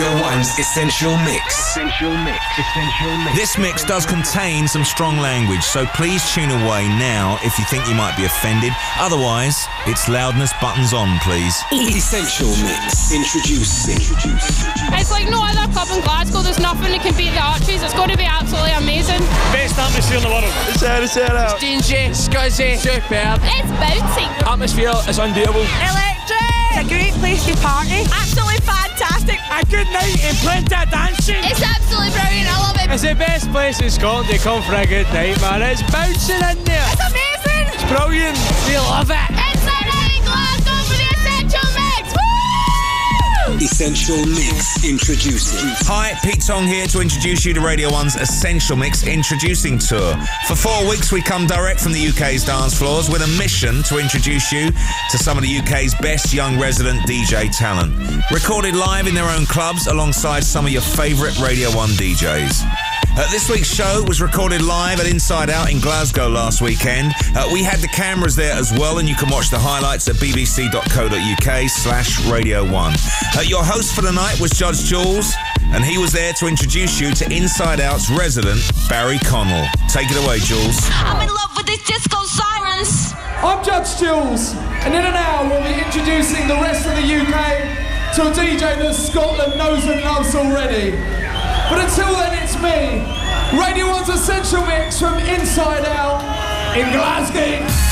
Radio 1's Essential Mix. Essential Mix. Essential Mix. This mix does contain some strong language, so please tune away now if you think you might be offended. Otherwise, it's loudness buttons on, please. Essential Mix. Introducing. It's like no other club in Glasgow. There's nothing that can beat the Arches. It's going to be absolutely amazing. Best atmosphere in the world. It's out, it's out, out. Dingy, scuzzy, superb. It's bouncy. Atmosphere is unbeatable. Electric! It's a great place to party. Absolutely fantastic. A good night and plenty of dancing. It's absolutely brilliant. I love it. It's the best place in Scotland to come for a good night, man. It's bouncing in there. It's amazing. It's brilliant. We love it. Essential Mix. Introducing. Hi, Pete Tong here to introduce you to Radio 1's Essential Mix Introducing Tour. For four weeks, we come direct from the UK's dance floors with a mission to introduce you to some of the UK's best young resident DJ talent. Recorded live in their own clubs alongside some of your favourite Radio 1 DJs. Uh, this week's show was recorded live at Inside Out in Glasgow last weekend. Uh, we had the cameras there as well, and you can watch the highlights at bbc.co.uk slash Radio 1. Uh, your host for the night was Judge Jules, and he was there to introduce you to Inside Out's resident, Barry Connell. Take it away, Jules. I'm in love with these disco sirens. I'm Judge Jules, and in an hour we'll be introducing the rest of the UK to a DJ that Scotland knows and loves already. But until then, it's me, Radio 1's Essential Mix from Inside Out in Glasgow.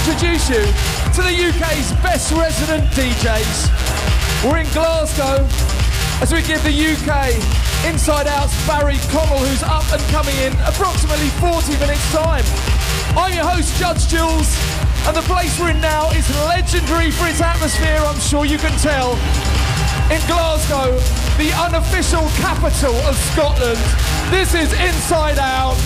Introduce you to the UK's best resident DJs. We're in Glasgow as we give the UK Inside Out's Barry Connell, who's up and coming in approximately 40 minutes' time. I'm your host, Judge Jules, and the place we're in now is legendary for its atmosphere, I'm sure you can tell. In Glasgow, the unofficial capital of Scotland, this is Inside Out.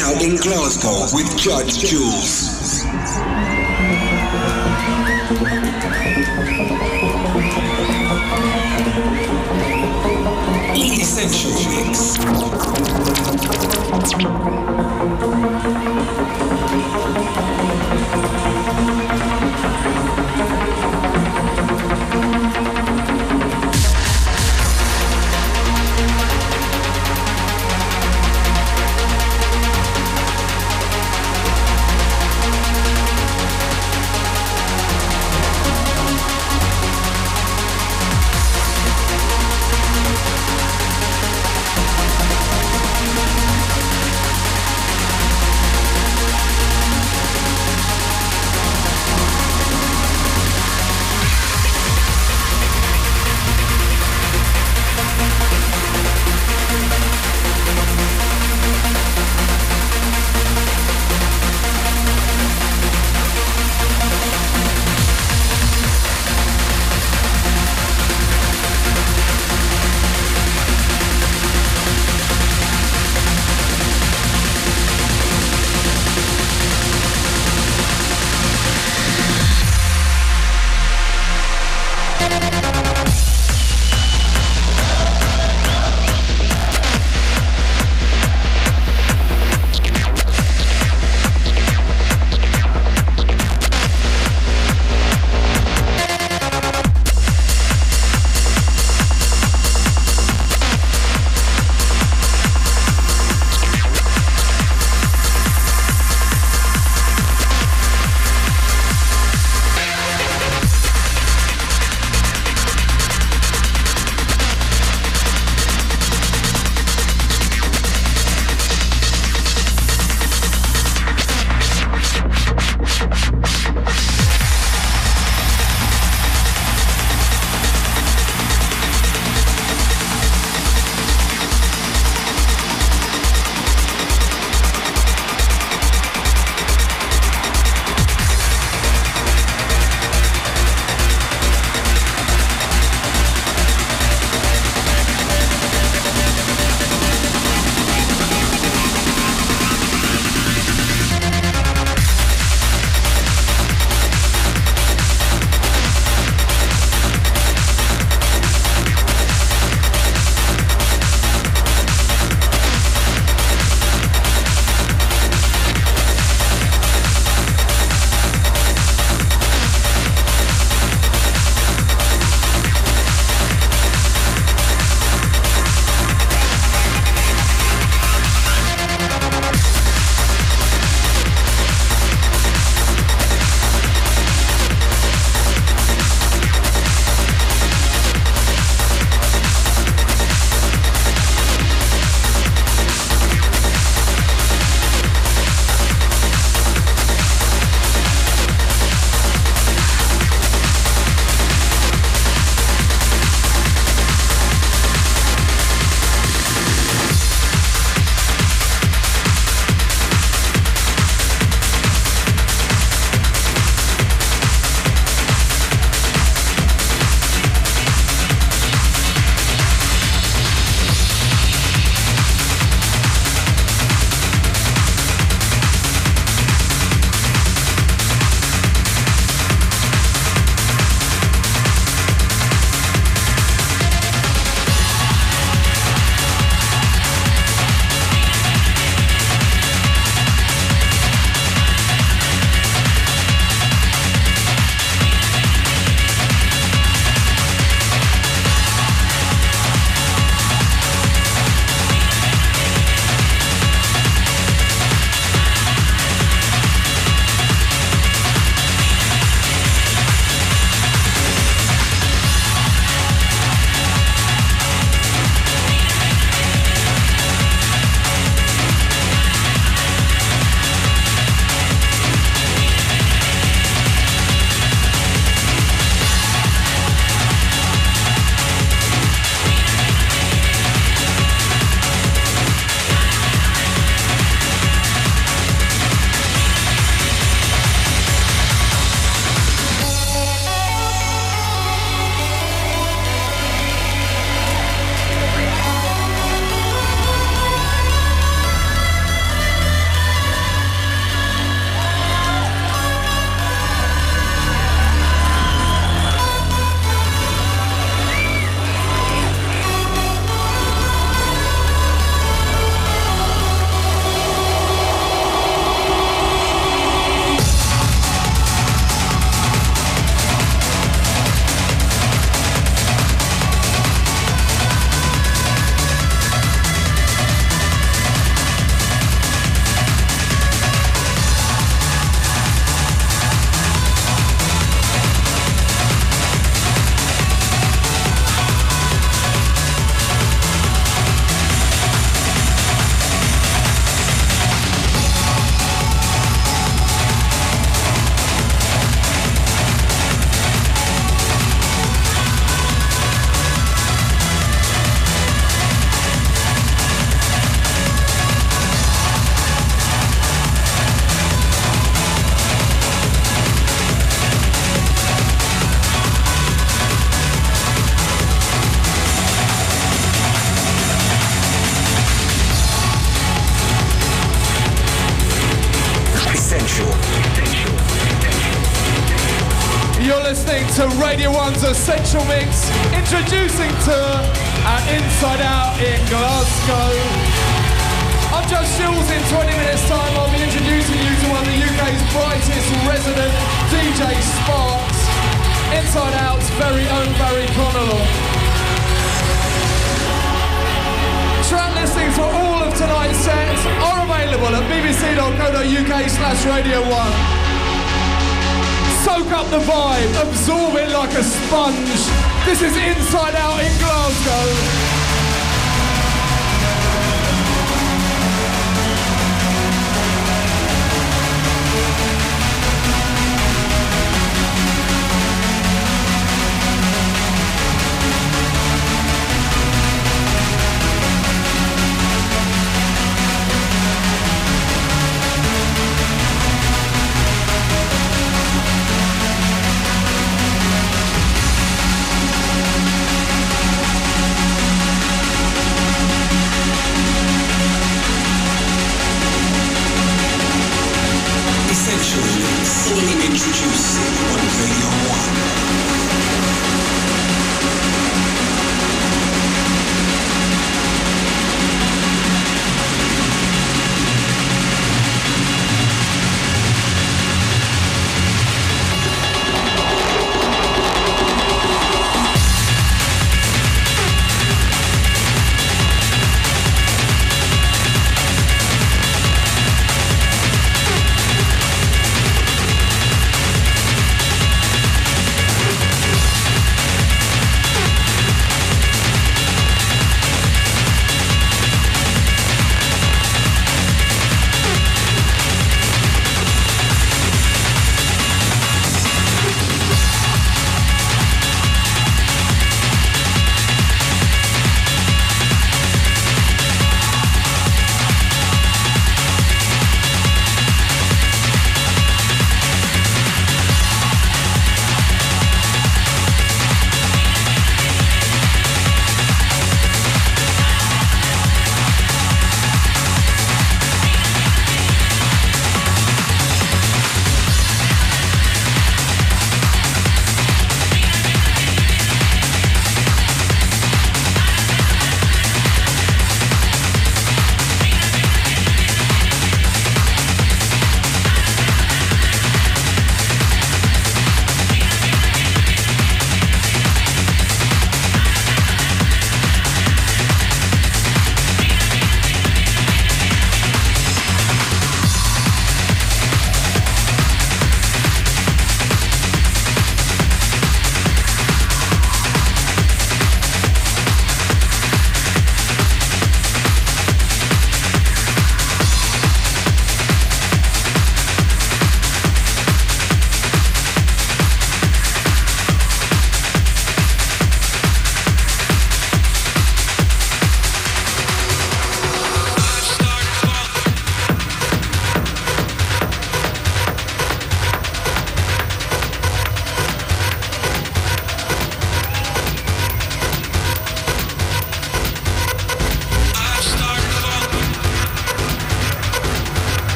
Out in Glasgow with Judge Jules. 1's Essential Mix, introducing tour at Inside Out in Glasgow. I'm Joe Shields. In 20 minutes' time, I'll be introducing you to one of the UK's brightest resident DJ Sparks, Inside Out's very own Barry Connell. Track listings for all of tonight's sets are available at bbc.co.uk slash radio 1. Soak up the vibe, absorb it like a sponge. This is Inside Out in Glasgow.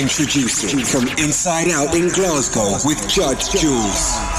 Introducing from Inside Out in Glasgow with Judge Jules.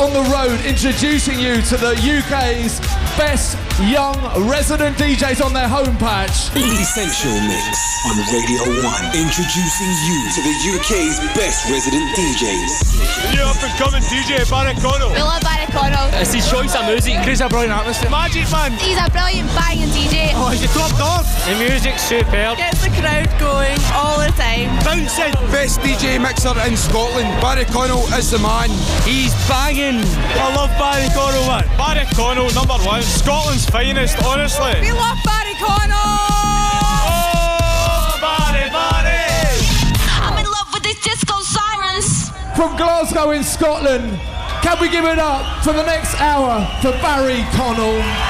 On the road introducing you to the UK's best young resident DJs on their home patch. Essential Mix on Radio 1. Introducing you to the UK's best resident DJs. New up and coming DJ Barry Connell. Barry Connell. It's his choice of music. Creates a brilliant atmosphere. Magic man. He's a brilliant banging DJ. Oh, he's a top dog. The music's superb. Gets the crowd going all the time. Bouncing. Best DJ mixer in Scotland. Barry Connell is the man. He's banging. I love Barry Connell, man. Barry Connell, number one. Scotland's finest, honestly. We love Barry Connell. Oh, Barry, Barry. I'm in love with these disco sirens. From Glasgow in Scotland, can we give it up for the next hour for Barry Connell?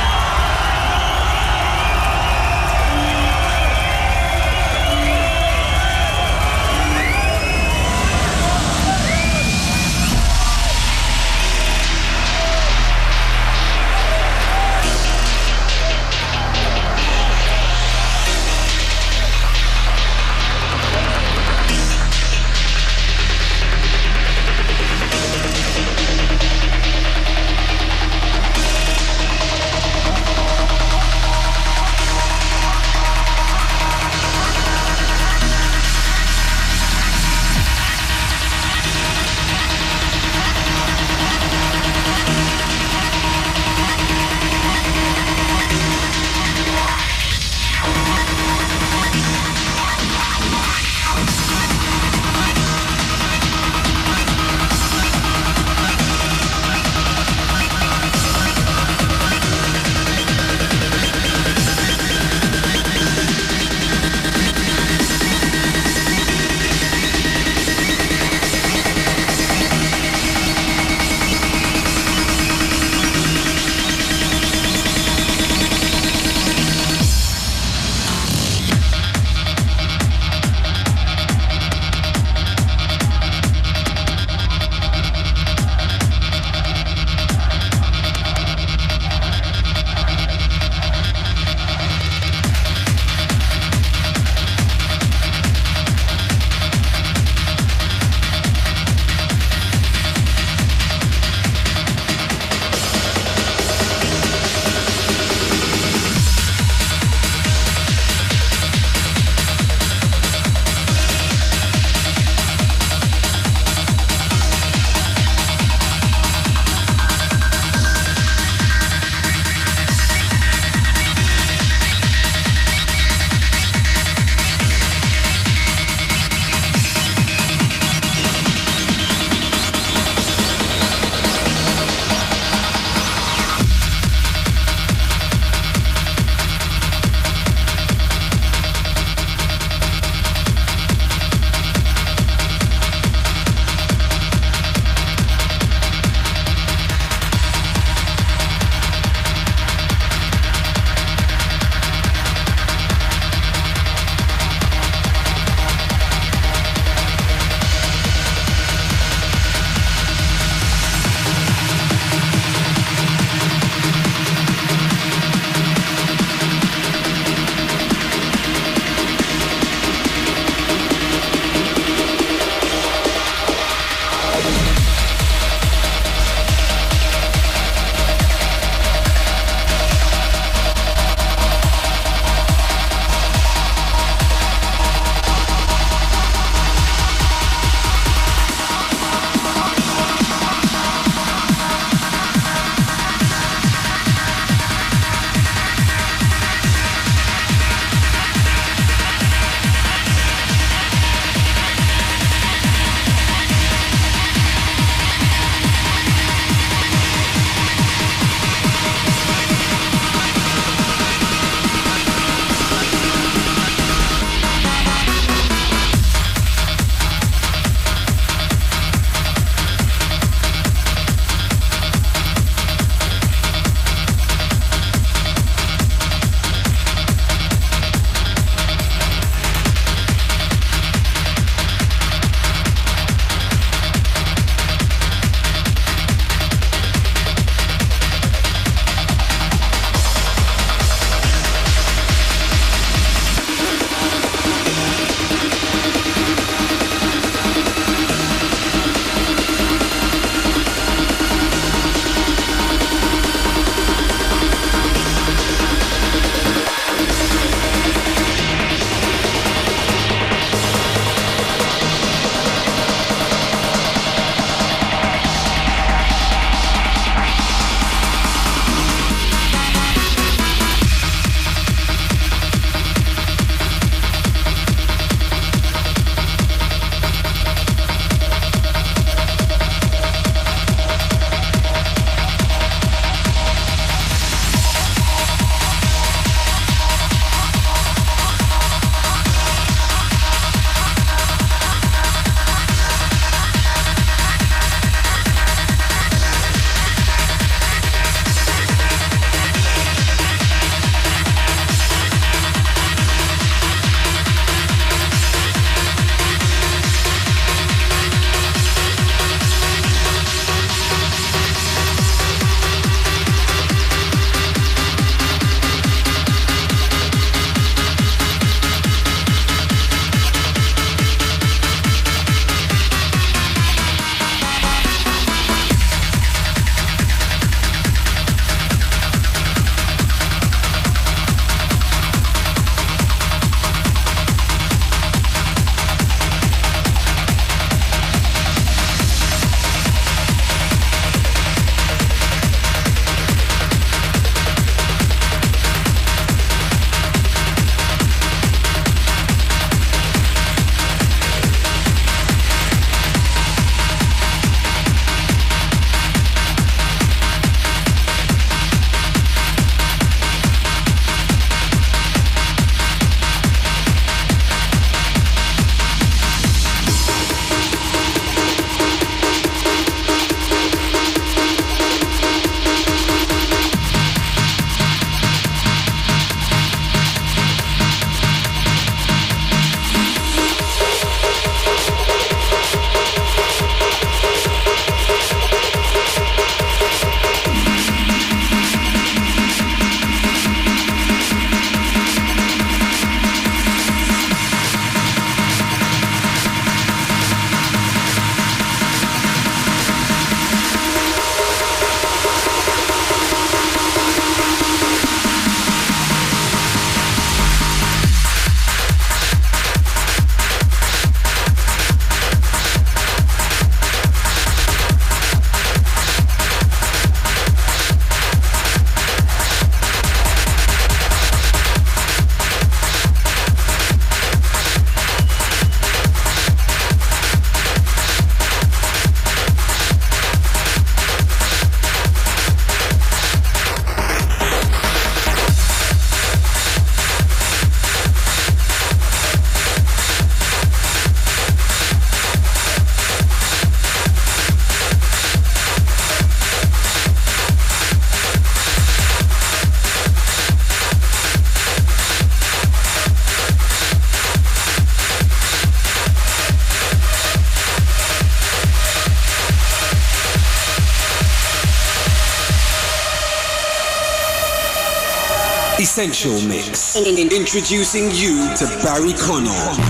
Essential Mix. Introducing you to Barry Mix.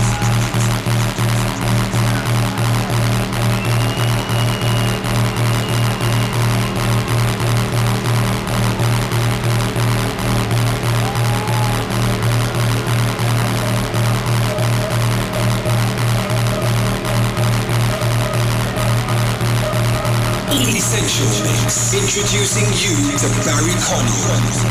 Introducing you to Barry Connell.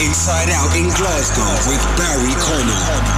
Inside Out in Glasgow with Barry Connell.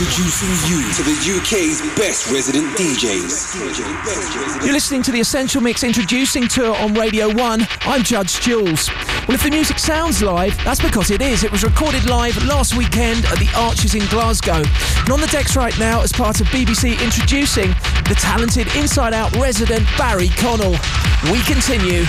Introducing you to the UK's best resident DJs. You're listening to the Essential Mix Introducing Tour on Radio 1. I'm Judge Jules. Well, if the music sounds live, that's because it is. It was recorded live last weekend at the Arches in Glasgow. And on the decks right now, as part of BBC Introducing, the talented Inside Out resident Barry Connell. We continue.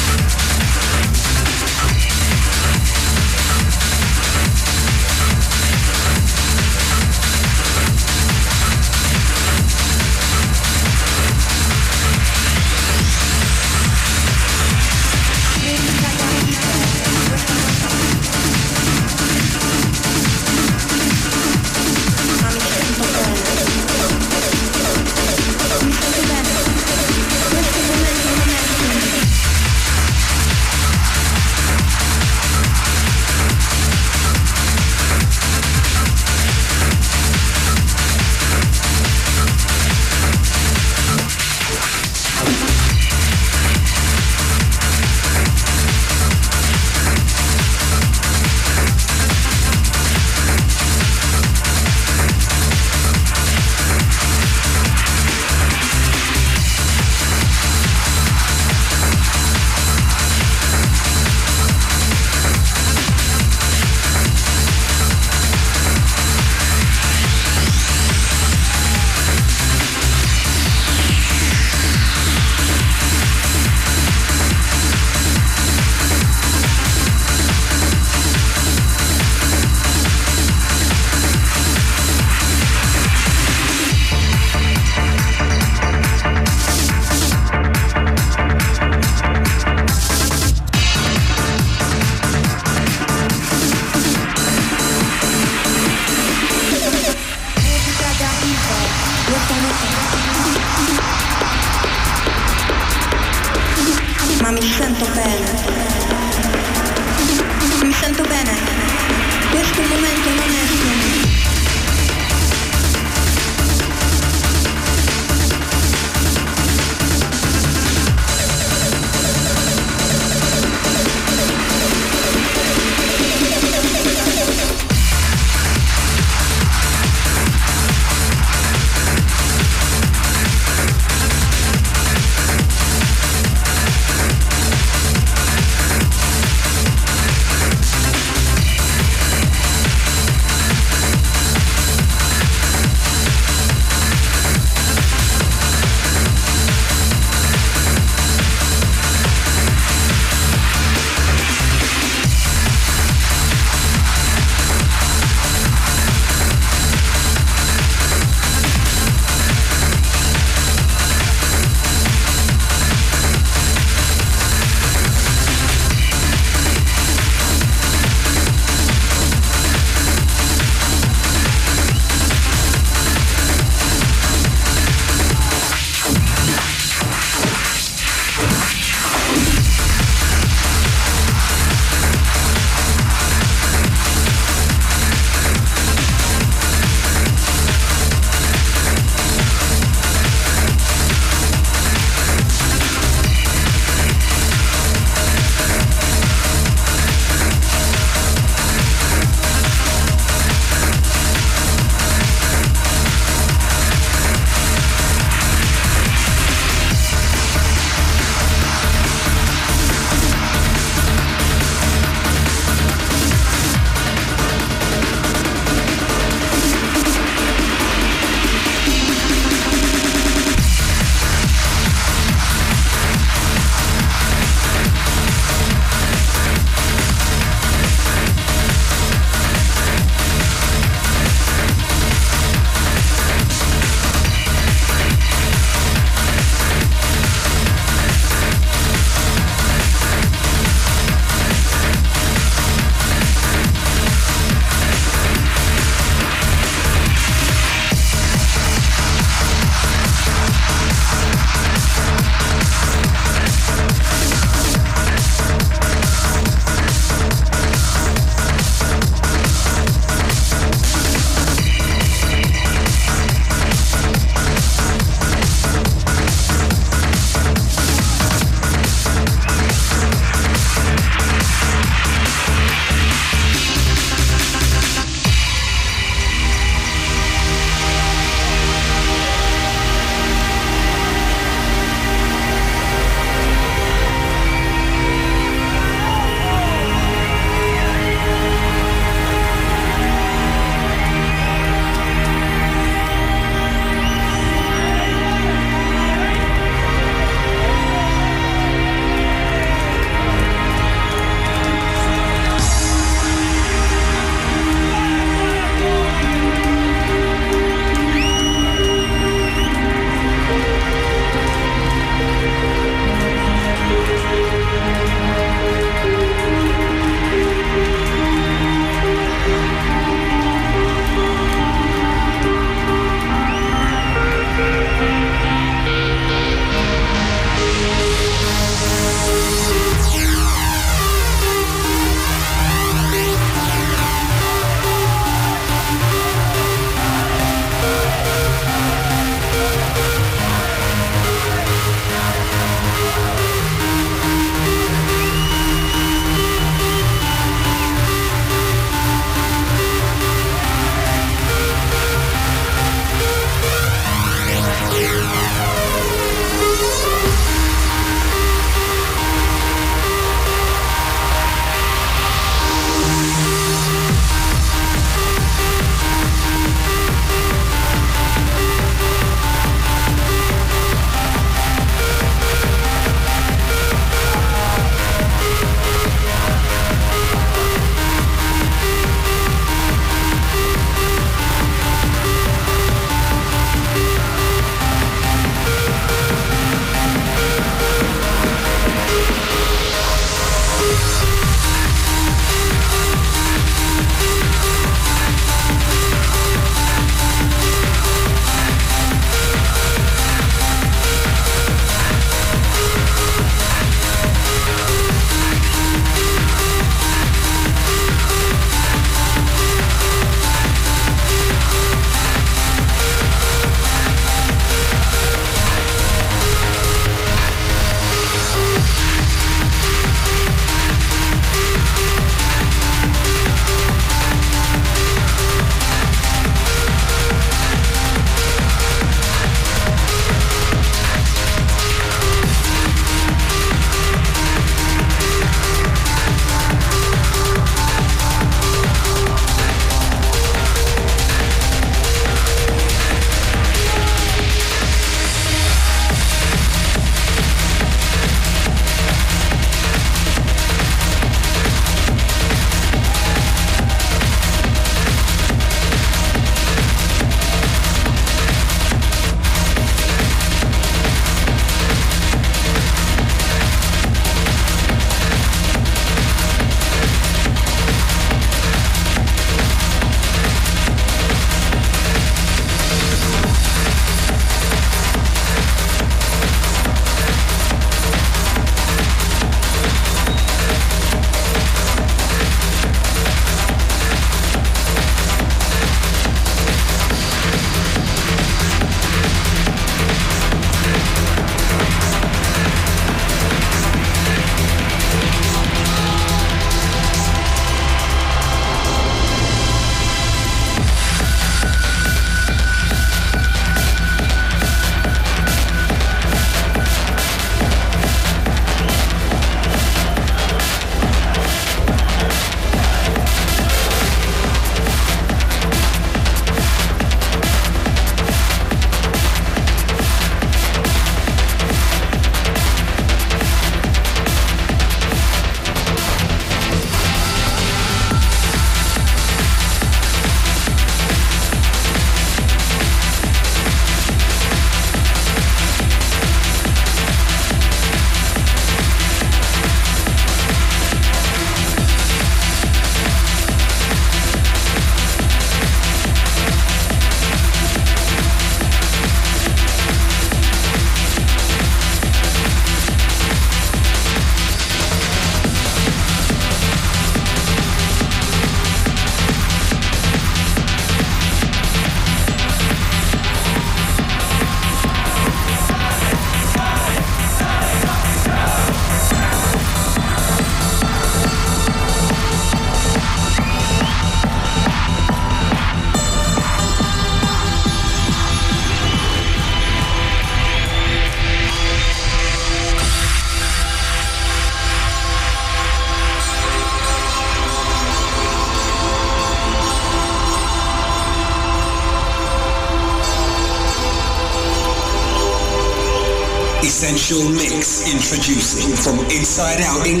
Inside Out in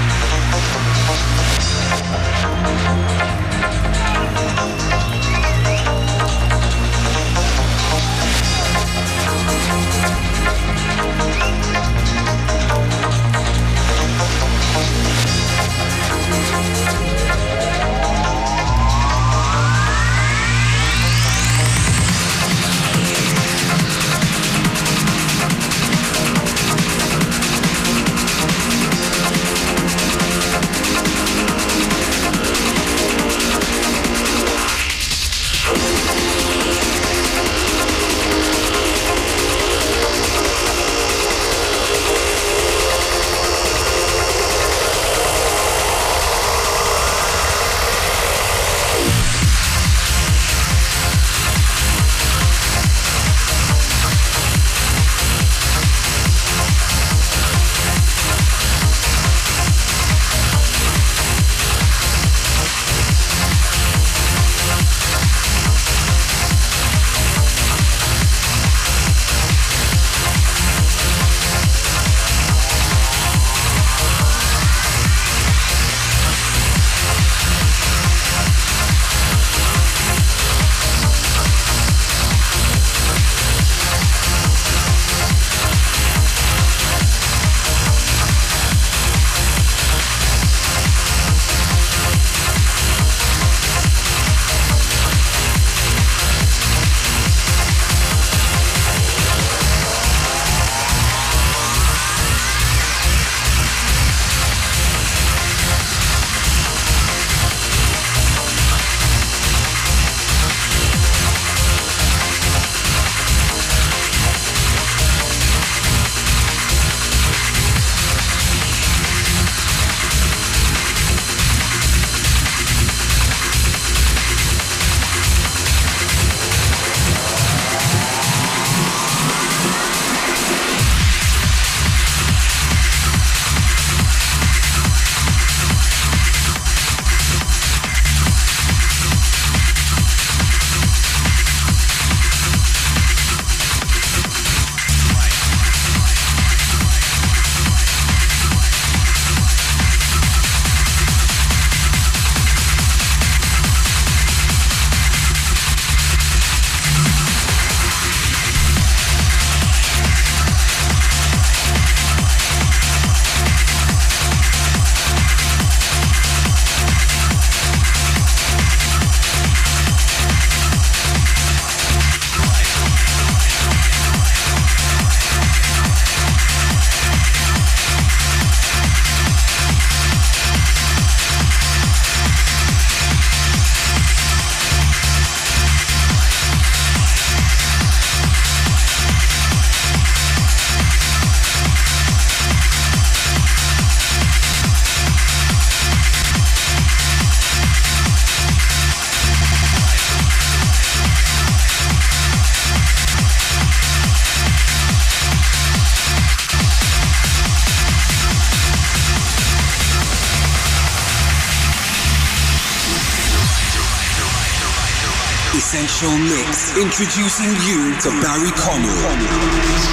Introducing you to Barry Connell.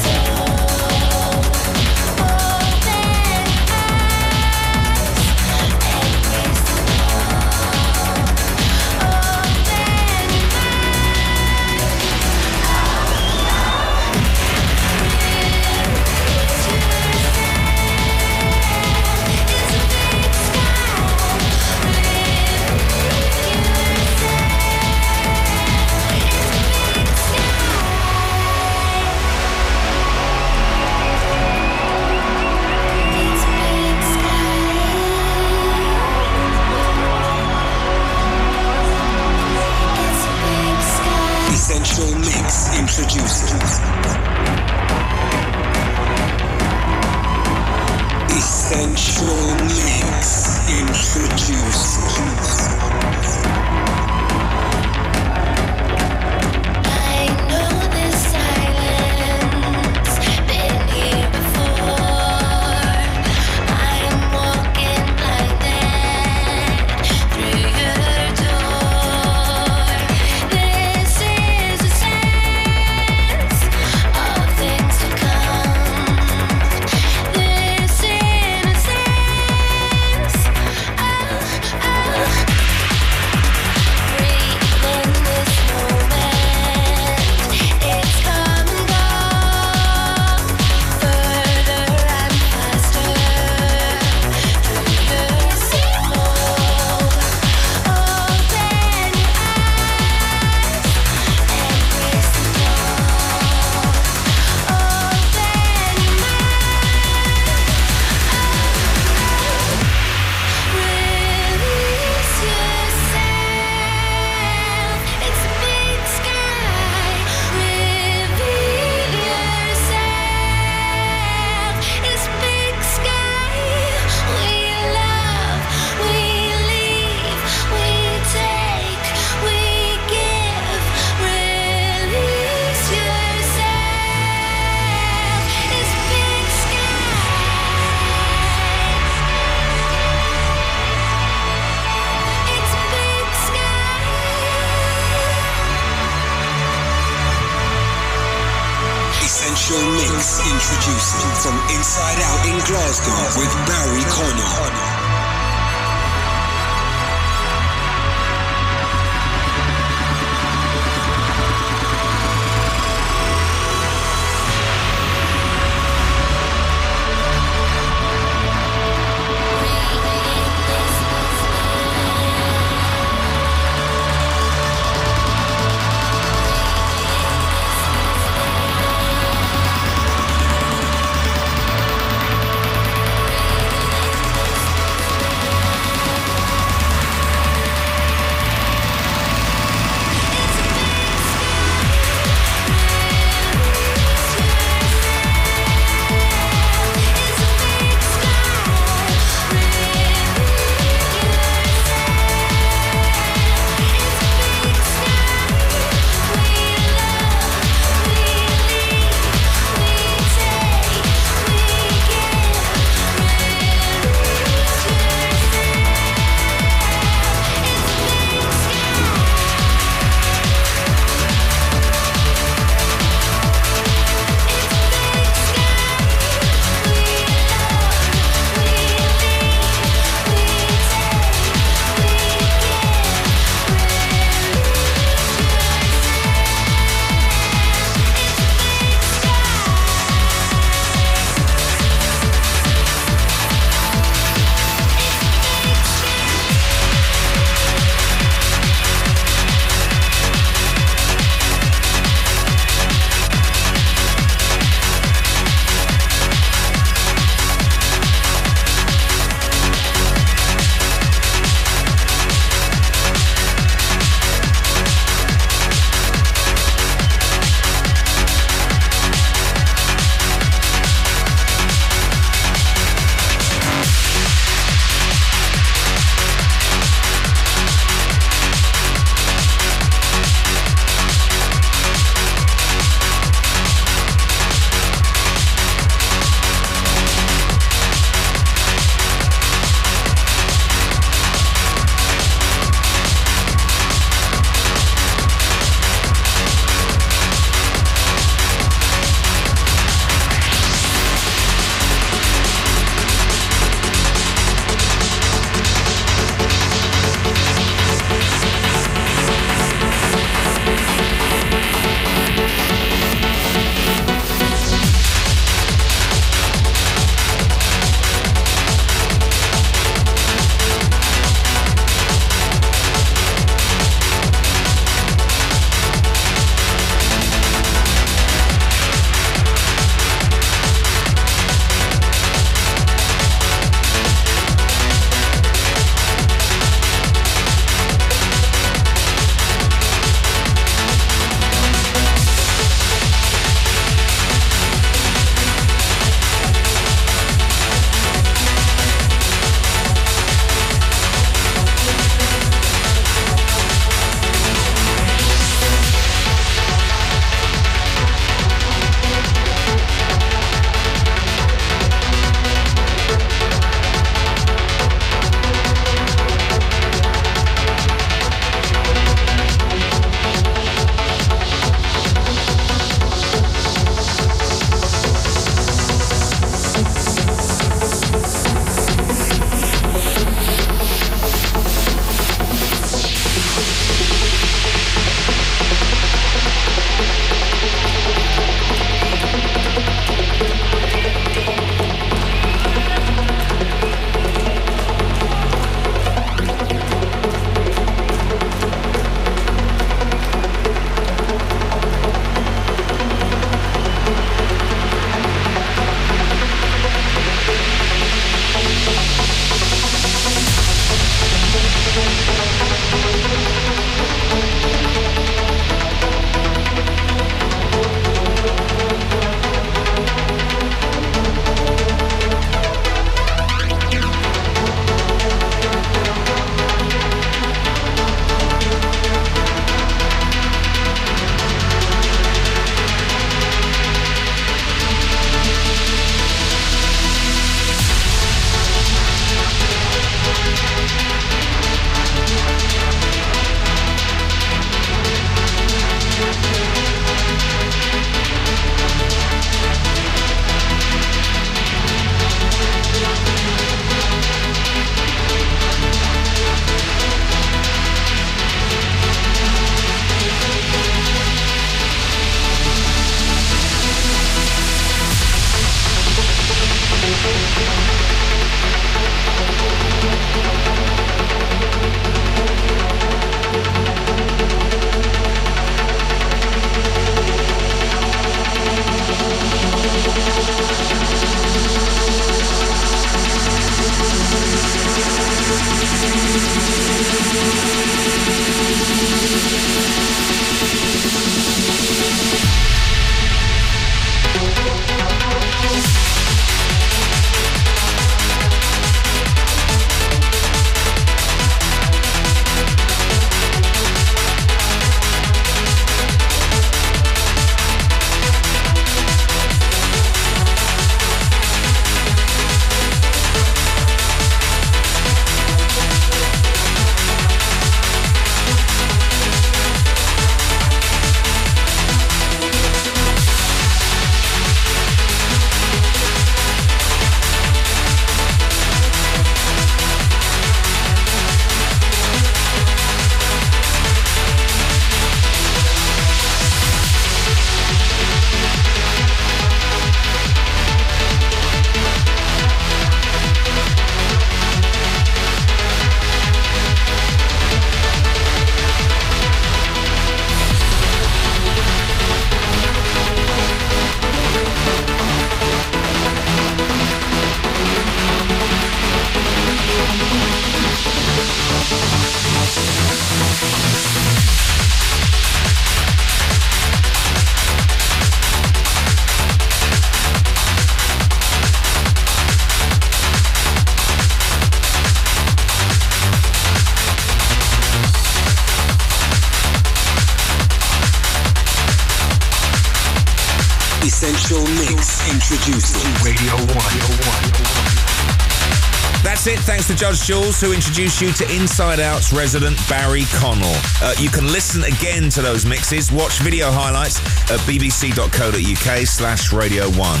Judge Jules, who introduced you to Inside Out's resident Barry Connell. Uh, you can listen again to those mixes, watch video highlights at bbc.co.uk slash Radio 1.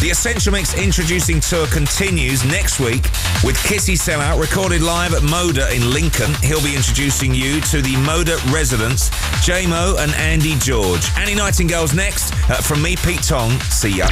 The Essential Mix introducing tour continues next week with Kissy Sellout, recorded live at Moda in Lincoln. He'll be introducing you to the Moda residents, JMO and Andy George. Annie Nightingale's next. Uh, from me, Pete Tong. See ya.